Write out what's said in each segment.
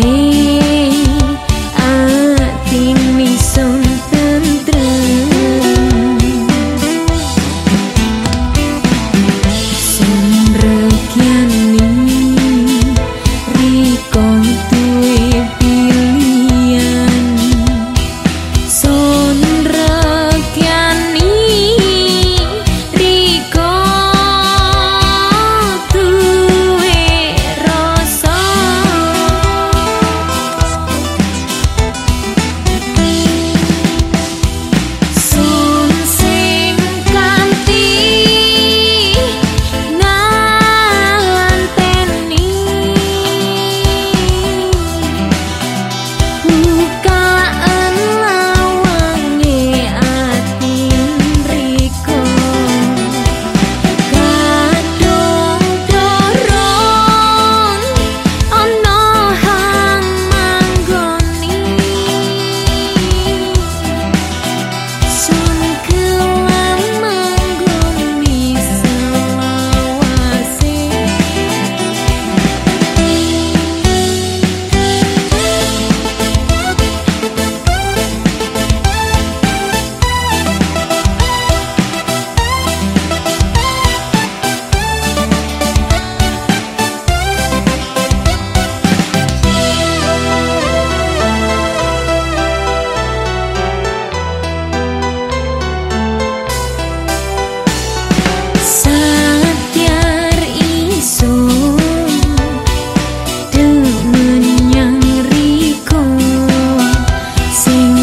con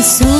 canção